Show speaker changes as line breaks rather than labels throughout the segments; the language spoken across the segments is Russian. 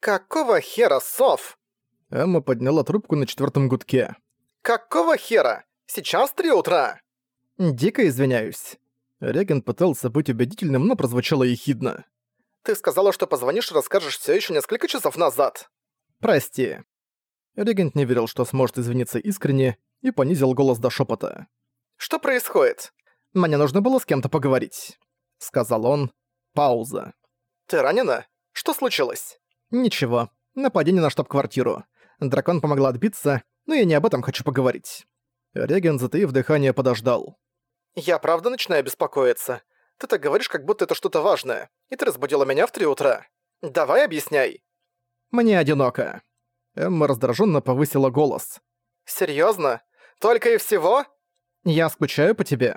«Какого хера, сов?»
Эмма подняла трубку на четвертом гудке.
«Какого хера? Сейчас три утра!»
«Дико извиняюсь». Реген пытался быть убедительным, но прозвучало ехидно.
«Ты сказала, что позвонишь и расскажешь все еще несколько часов назад».
«Прости». Регент не верил, что сможет извиниться искренне, и понизил голос до шепота.
«Что происходит?»
«Мне нужно было с кем-то поговорить», — сказал он. Пауза.
«Ты ранена? Что случилось?»
«Ничего. Нападение на штаб-квартиру. Дракон помогла отбиться, но я не об этом хочу поговорить». Реген, затаив дыхание, подождал.
«Я правда начинаю беспокоиться. Ты так говоришь, как будто это что-то важное, и ты разбудила меня в три утра. Давай объясняй».
«Мне одиноко». Эмма раздраженно повысила голос.
«Серьёзно? Только и всего?»
«Я скучаю по тебе».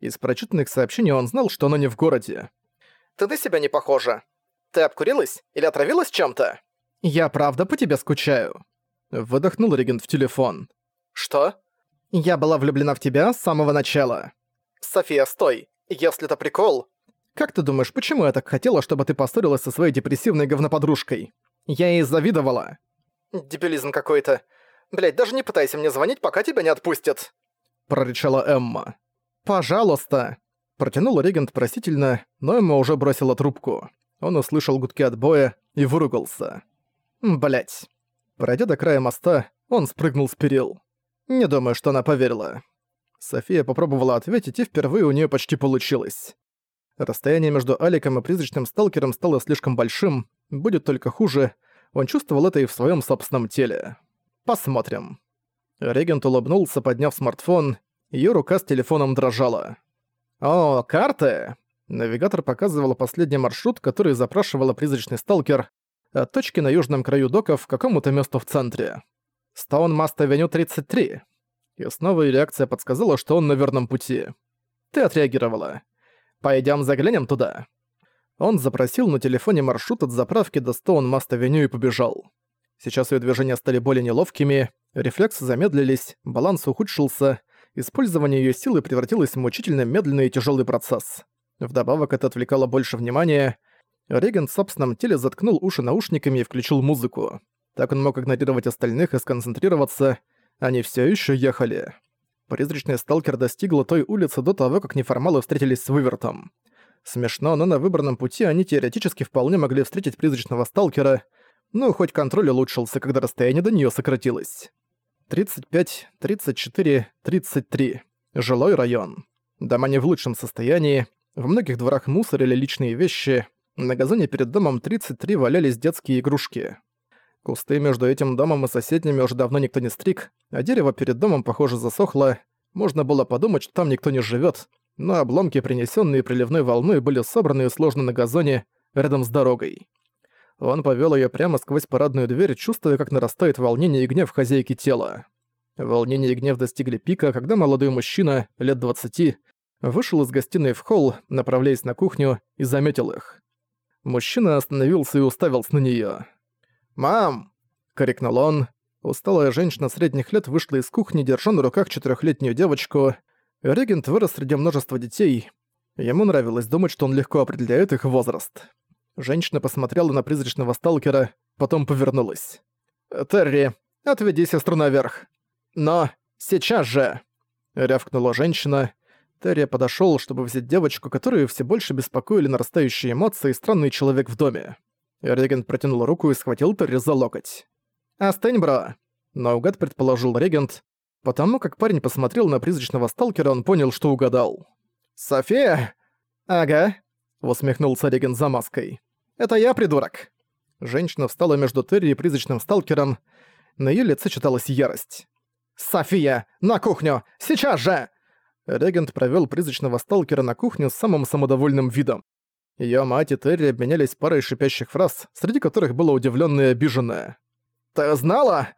Из прочитанных сообщений он знал, что она не в городе.
«Ты на себя не похожа. Ты обкурилась или отравилась чем-то?»
«Я правда по тебе скучаю». Выдохнул Регент в телефон.
«Что?»
«Я была влюблена в тебя с самого начала».
«София, стой! Если это прикол...»
«Как ты думаешь, почему я так хотела, чтобы ты поссорилась со своей депрессивной говноподружкой? Я ей завидовала».
«Дебилизм какой-то. Блядь, даже не пытайся мне звонить, пока тебя не отпустят!»
Прорычала Эмма. «Пожалуйста!» Протянул регент просительно, но Эмма уже бросила трубку. Он услышал гудки отбоя и выругался. Блять. Пройдя до края моста, он спрыгнул с перил. Не думаю, что она поверила. София попробовала ответить, и впервые у нее почти получилось. Расстояние между Аликом и призрачным сталкером стало слишком большим, будет только хуже. Он чувствовал это и в своем собственном теле. Посмотрим. Регент улыбнулся, подняв смартфон. Ее рука с телефоном дрожала. «О, карты!» Навигатор показывал последний маршрут, который запрашивала призрачный сталкер, от точки на южном краю доков к какому-то месту в центре. Стоун-Маст-Авеню 33. И снова и реакция подсказала, что он на верном пути. Ты отреагировала. Пойдем заглянем туда. Он запросил на телефоне маршрут от заправки до Стоун-Маст-Авеню и побежал. Сейчас ее движения стали более неловкими, рефлексы замедлились, баланс ухудшился, использование ее силы превратилось в мучительно медленный и тяжелый процесс. Вдобавок это отвлекало больше внимания. Регент в собственном теле заткнул уши наушниками и включил музыку. Так он мог игнорировать остальных и сконцентрироваться. Они все еще ехали. Призрачный сталкер достигла той улицы до того, как неформалы встретились с вывертом. Смешно, но на выбранном пути они теоретически вполне могли встретить призрачного сталкера, ну, хоть контроль улучшился, когда расстояние до нее сократилось. 35, 34, 33. Жилой район. Дома не в лучшем состоянии, в многих дворах мусорили личные вещи, на газоне перед домом 33 валялись детские игрушки. Кусты между этим домом и соседними уже давно никто не стриг, а дерево перед домом, похоже, засохло. Можно было подумать, что там никто не живет, но обломки, принесенные приливной волной, были собраны и сложны на газоне рядом с дорогой. Он повел ее прямо сквозь парадную дверь, чувствуя, как нарастает волнение и гнев хозяйки тела. Волнение и гнев достигли пика, когда молодой мужчина, лет 20, вышел из гостиной в холл, направляясь на кухню, и заметил их. Мужчина остановился и уставился на неё. «Мам!» — крикнул он. Усталая женщина средних лет вышла из кухни, держа на руках четырехлетнюю девочку. Регент вырос среди множества детей. Ему нравилось думать, что он легко определяет их возраст. Женщина посмотрела на призрачного сталкера, потом повернулась. «Терри, отведи сестру наверх». «Но сейчас же!» — рявкнула женщина. Терри подошёл, чтобы взять девочку, которую все больше беспокоили нарастающие эмоции и странный человек в доме. Регент протянул руку и схватил Терри за локоть. «Остынь, бро!» Наугад предположил Регент. Потому как парень посмотрел на призрачного сталкера, он понял, что угадал. «София?» «Ага», — усмехнулся Регент за маской. Это я, придурок!» Женщина встала между Терри и призрачным сталкером. На её лице читалась ярость. «София! На кухню! Сейчас же!» Регент провёл призрачного сталкера на кухню с самым самодовольным видом. Её мать и Терри обменялись парой шипящих фраз, среди которых было удивлённое и обиженное. «Ты знала?»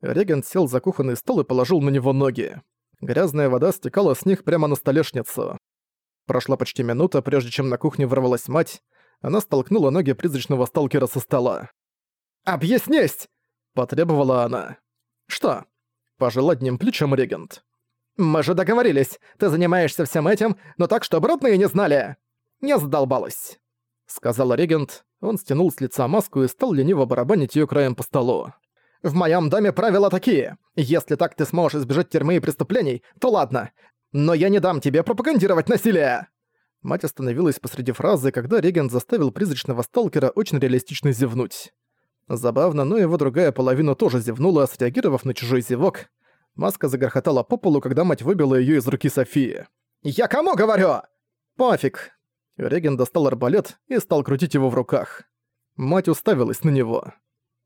Регент сел за кухонный стол и положил на него ноги. Грязная вода стекала с них прямо на столешницу. Прошла почти минута, прежде чем на кухню ворвалась мать она столкнула ноги призрачного сталкера со стола. «Объяснись!» – потребовала она. «Что?» – пожал одним плечом регент. «Мы же договорились, ты занимаешься всем этим, но так, чтобы родные не знали!» Не задолбалась. — сказал регент. Он стянул с лица маску и стал лениво барабанить её краем по столу. «В моём доме правила такие. Если так ты сможешь избежать тюрьмы и преступлений, то ладно. Но я не дам тебе пропагандировать насилие!» Мать остановилась посреди фразы, когда регент заставил призрачного сталкера очень реалистично зевнуть. Забавно, но его другая половина тоже зевнула, среагировав на чужой зевок. Маска загорхотала по полу, когда мать выбила её из руки Софии. «Я кому говорю?» «Пофиг». Реген достал арбалет и стал крутить его в руках. Мать уставилась на него.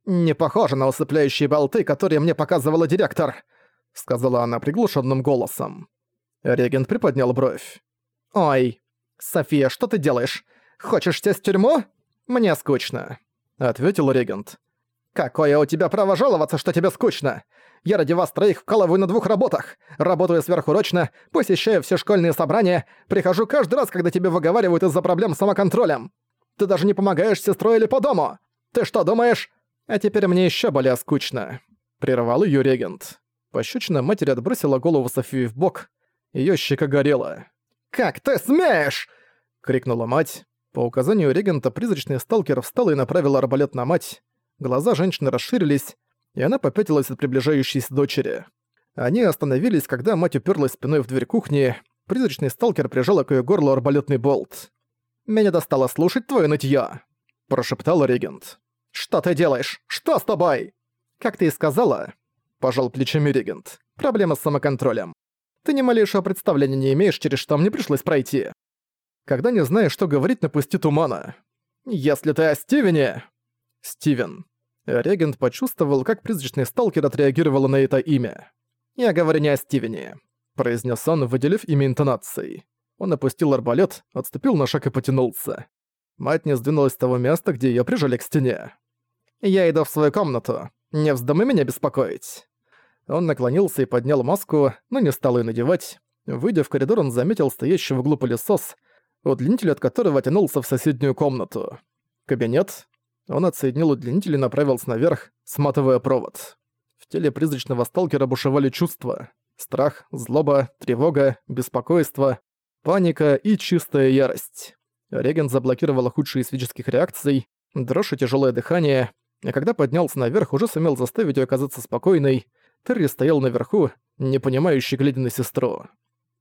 «Не похоже на усыпляющие болты, которые мне показывала директор», — сказала она приглушенным голосом. Регент приподнял бровь. «Ой, София, что ты делаешь? Хочешь сесть в тюрьму? Мне скучно», — ответил регент. «Какое у тебя право жаловаться, что тебе скучно? Я ради вас троих вкалываю на двух работах. Работаю сверхурочно, посещаю все школьные собрания, прихожу каждый раз, когда тебе выговаривают из-за проблем с самоконтролем. Ты даже не помогаешь сестрой или по дому. Ты что думаешь? А теперь мне еще более скучно. Прервал ее регент. Пощечина матери отбросила голову Софии в бок. Ее щека горела. «Как ты смеешь?» — крикнула мать. По указанию регента призрачный сталкер встал и направил арбалет на мать. Глаза женщины расширились, и она попятилась от приближающейся дочери. Они остановились, когда мать уперлась спиной в дверь кухни, призрачный сталкер прижал к её горлу арбалетный болт. «Меня достало слушать твоё нытьё», — прошептал регент. «Что ты делаешь? Что с тобой?» «Как ты и сказала», — пожал плечами регент. «Проблема с самоконтролем. Ты ни малейшего представления не имеешь, через что мне пришлось пройти. Когда не знаешь, что говорить, напусти тумана. Если ты о Стивене...» «Стивен», Регент почувствовал, как призрачный сталкер отреагировал на это имя. «Я говорю не о Стивене», — произнес он, выделив имя интонацией. Он опустил арбалет, отступил на шаг и потянулся. Мать не сдвинулась с того места, где ее прижали к стене. «Я иду в свою комнату. Не вздумай меня беспокоить». Он наклонился и поднял маску, но не стал ее надевать. Выйдя в коридор, он заметил стоящий в углу пылесос, удлинитель от которого тянулся в соседнюю комнату. Кабинет, он отсоединил удлинитель и направился наверх, сматывая провод. В теле призрачного сталкера бушевали чувства. Страх, злоба, тревога, беспокойство, паника и чистая ярость. Реген заблокировал худшие из физических реакций, дрожь и тяжелое дыхание, а когда поднялся наверх, уже сумел заставить ее оказаться спокойной. Терри стоял наверху, не понимающий, глядя на сестру.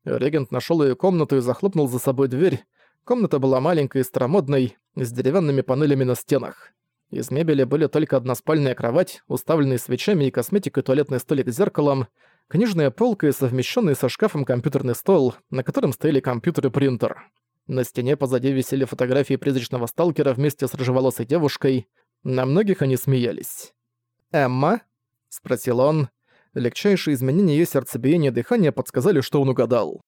Регент нашел ее комнату и захлопнул за собой дверь. Комната была маленькой и старомодной, с деревянными панелями на стенах. Из мебели были только односпальная кровать, уставленная свечами и косметикой туалетный столик с зеркалом, книжная полка и совмещенный со шкафом компьютерный стол, на котором стояли компьютер и принтер. На стене позади висели фотографии призрачного сталкера вместе с рыжеволосой девушкой. На многих они смеялись. «Эмма?» — спросил он. Легчайшие изменения её сердцебиения и дыхания подсказали, что он угадал.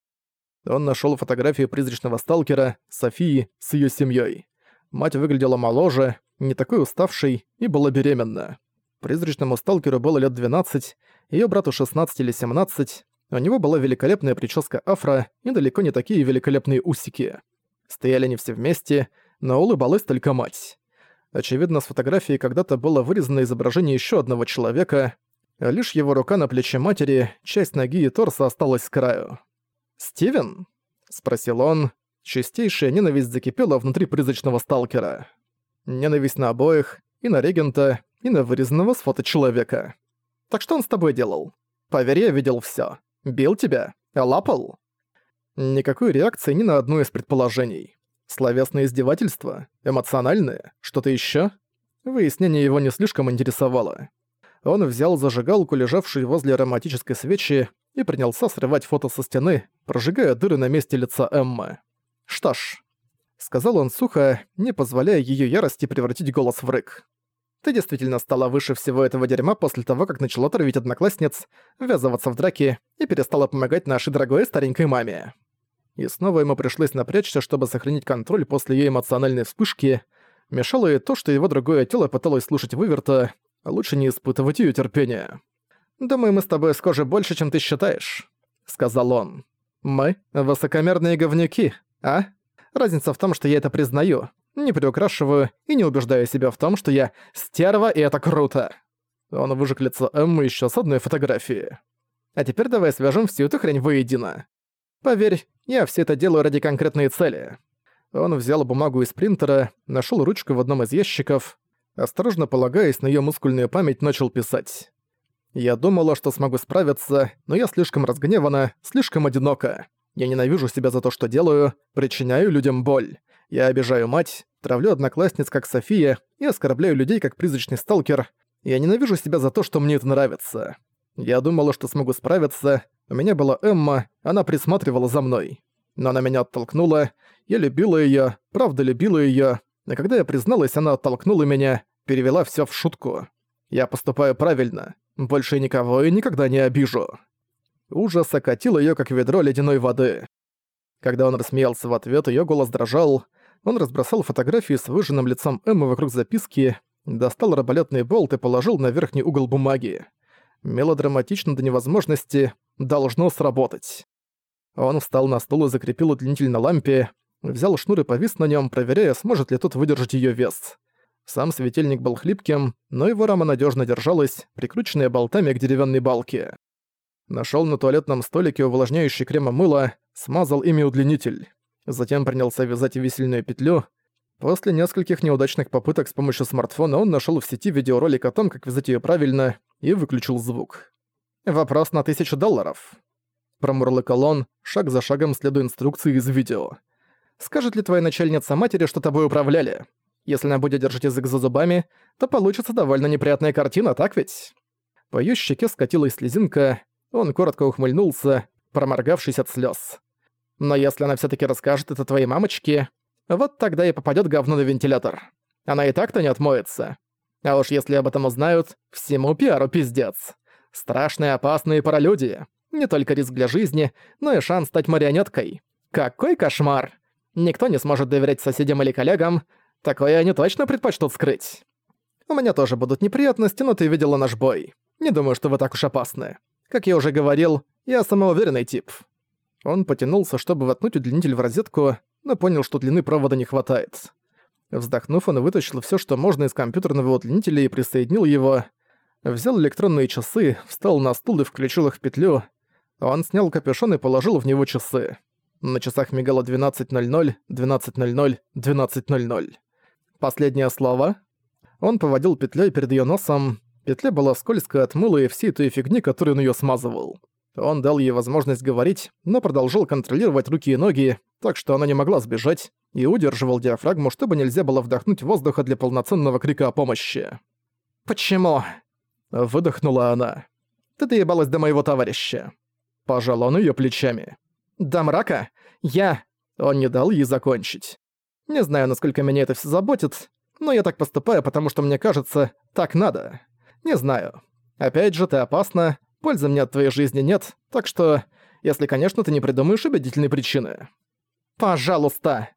Он нашёл фотографию призрачного сталкера, Софии, с её семьёй. Мать выглядела моложе, не такой уставшей и была беременна. Призрачному сталкеру было лет 12, её брату 16 или 17, у него была великолепная прическа афро и далеко не такие великолепные усики. Стояли они все вместе, но улыбалась только мать. Очевидно, с фотографии когда-то было вырезано изображение ещё одного человека, лишь его рука на плече матери, часть ноги и торса осталась с краю. «Стивен?» — спросил он. Чистейшая ненависть закипела внутри призрачного сталкера. Ненависть на обоих, и на регента, и на вырезанного с фото человека. Так что он с тобой делал? Поверь, я видел всё. Бил тебя? Лапал? Никакой реакции ни на одно из предположений. Словесное издевательство? Эмоциональное? Что-то ещё? Выяснение его не слишком интересовало. Он взял зажигалку, лежавшую возле ароматической свечи, и принялся срывать фото со стены, прожигая дыры на месте лица Эммы. Что ж, сказал он сухо, не позволяя ее ярости превратить голос в рык. «Ты действительно стала выше всего этого дерьма после того, как начала травить одноклассниц, ввязываться в драки и перестала помогать нашей дорогой старенькой маме». И снова ему пришлось напрячься, чтобы сохранить контроль после ее эмоциональной вспышки. Мешало и то, что его другое тело пыталось слушать выверта, а лучше не испытывать ее терпения. «Думаю, мы с тобой схожи больше, чем ты считаешь», — сказал он. «Мы — высокомерные говнюки, а?» Разница в том, что я это признаю, не приукрашиваю и не убеждаю себя в том, что я стерва и это круто. Он выжег лицо Эммы еще с одной фотографии. А теперь давай свяжем всю эту хрень воедино. Поверь, я все это делаю ради конкретной цели. Он взял бумагу из принтера, нашел ручку в одном из ящиков, осторожно полагаясь на ее мускульную память, начал писать. Я думала, что смогу справиться, но я слишком разгневана, слишком одинока. Я ненавижу себя за то, что делаю, причиняю людям боль. Я обижаю мать, травлю одноклассниц, как София, и оскорбляю людей, как призрачный сталкер. Я ненавижу себя за то, что мне это нравится. Я думала, что смогу справиться. У меня была Эмма, она присматривала за мной. Но она меня оттолкнула. Я любила её, правда любила её. Но когда я призналась, она оттолкнула меня, перевела всё в шутку. Я поступаю правильно. Больше никого и никогда не обижу. Ужас окатил её, как ведро ледяной воды. Когда он рассмеялся в ответ, её голос дрожал. Он разбросал фотографии с выжженным лицом Эммы вокруг записки, достал арбалетный болт и положил на верхний угол бумаги. Мелодраматично до невозможности, должно сработать. Он встал на стул и закрепил удлинитель на лампе, взял шнур и повис на нём, проверяя, сможет ли тот выдержать её вес. Сам светильник был хлипким, но его рама надежно держалась, прикрученная болтами к деревянной балке. Нашел на туалетном столике увлажняющий крема мыло, смазал ими удлинитель. Затем принялся вязать висельную петлю. После нескольких неудачных попыток с помощью смартфона он нашел в сети видеоролик о том, как вязать ее правильно, и выключил звук. «Вопрос на тысячу долларов», — промурлыкал он, шаг за шагом следуя инструкции из видео. «Скажет ли твоя начальница матери, что тобой управляли?» Если она будет держать язык за зубами, то получится довольно неприятная картина, так ведь? По её щеке скатилась слезинка, он коротко ухмыльнулся, проморгавшись от слёз. Но если она всё-таки расскажет это твоей мамочке, вот тогда и попадёт говно на вентилятор. Она и так-то не отмоется. А уж если об этом узнают, всему пиару пиздец. Страшные, опасные паралюдии. Не только риск для жизни, но и шанс стать марионеткой. Какой кошмар! Никто не сможет доверять соседям или коллегам, Такое они точно предпочтут скрыть. У меня тоже будут неприятности, но ты видела наш бой. Не думаю, что вы так уж опасны. Как я уже говорил, я самоуверенный тип». Он потянулся, чтобы воткнуть удлинитель в розетку, но понял, что длины провода не хватает. Вздохнув, он вытащил все, что можно из компьютерного удлинителя и присоединил его. Взял электронные часы, встал на стул и включил их в петлю. Он снял капюшон и положил в него часы. На часах мигало 12.00, 12.00, 12.00. Последнее слово. Он поводил петлей перед ее носом. Петля была скользкая от мыла и всей той фигни, которую он ее смазывал. Он дал ей возможность говорить, но продолжил контролировать руки и ноги, так что она не могла сбежать, и удерживал диафрагму, чтобы нельзя было вдохнуть воздуха для полноценного крика о помощи. «Почему?» — выдохнула она. «Ты доебалась до моего товарища». Пожал он ее плечами. «До мрака? Я...» Он не дал ей закончить. Не знаю, насколько меня это все заботит, но я так поступаю, потому что мне кажется, так надо. Не знаю. Опять же, ты опасна, пользы мне от твоей жизни нет, так что, если, конечно, ты не придумаешь убедительной причины. Пожалуйста.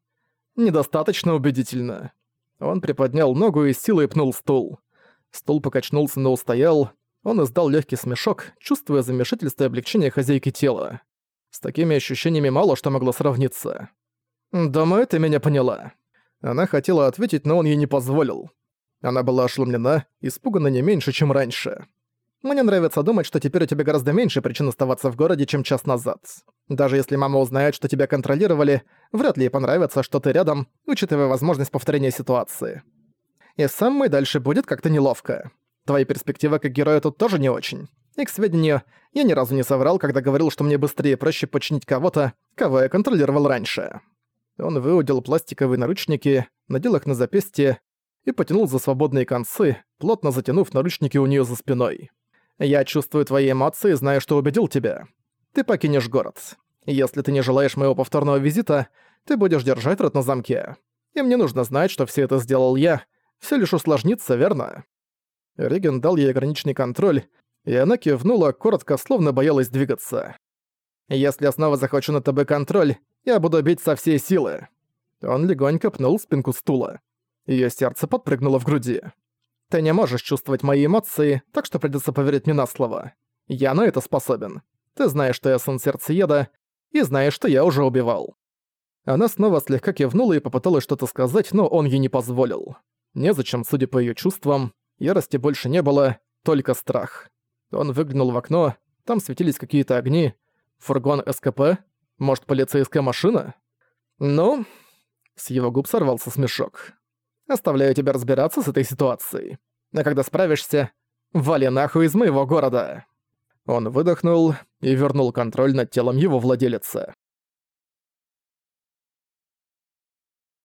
Недостаточно убедительно. Он приподнял ногу и силой пнул стул. Стул покачнулся, но устоял. Он издал легкий смешок, чувствуя замешательство и облегчение хозяйки тела. С такими ощущениями мало что могло сравниться. «Думаю, ты меня поняла». Она хотела ответить, но он ей не позволил. Она была ошеломлена, испугана не меньше, чем раньше. «Мне нравится думать, что теперь у тебя гораздо меньше причин оставаться в городе, чем час назад. Даже если мама узнает, что тебя контролировали, вряд ли ей понравится, что ты рядом, учитывая возможность повторения ситуации. И сам мой дальше будет как-то неловко. Твои перспективы как героя тут тоже не очень. И, к сведению, я ни разу не соврал, когда говорил, что мне быстрее и проще починить кого-то, кого я контролировал раньше». Он выудил пластиковые наручники, надел их на запястье и потянул за свободные концы, плотно затянув наручники у нее за спиной. «Я чувствую твои эмоции, знаю, что убедил тебя. Ты покинешь город. Если ты не желаешь моего повторного визита, ты будешь держать рот на замке. И мне нужно знать, что все это сделал я. Все лишь усложнится, верно?» Риген дал ей ограниченный контроль, и она кивнула, коротко, словно боялась двигаться. «Если я снова захвачу над тобой контроль, я буду бить со всей силы». Он легонько пнул спинку стула. Её сердце подпрыгнуло в груди. «Ты не можешь чувствовать мои эмоции, так что придётся поверить мне на слово. Я на это способен. Ты знаешь, что я сын сердцееда, и знаешь, что я уже убивал». Она снова слегка кивнула и попыталась что-то сказать, но он ей не позволил. Незачем, судя по её чувствам, ярости больше не было, только страх. Он выглянул в окно, там светились какие-то огни. Фургон СКП? Может, полицейская машина? Ну, С его губ сорвался смешок. «Оставляю тебя разбираться с этой ситуацией. А когда справишься, вали нахуй из моего города!» Он выдохнул и вернул контроль над телом его владелицы.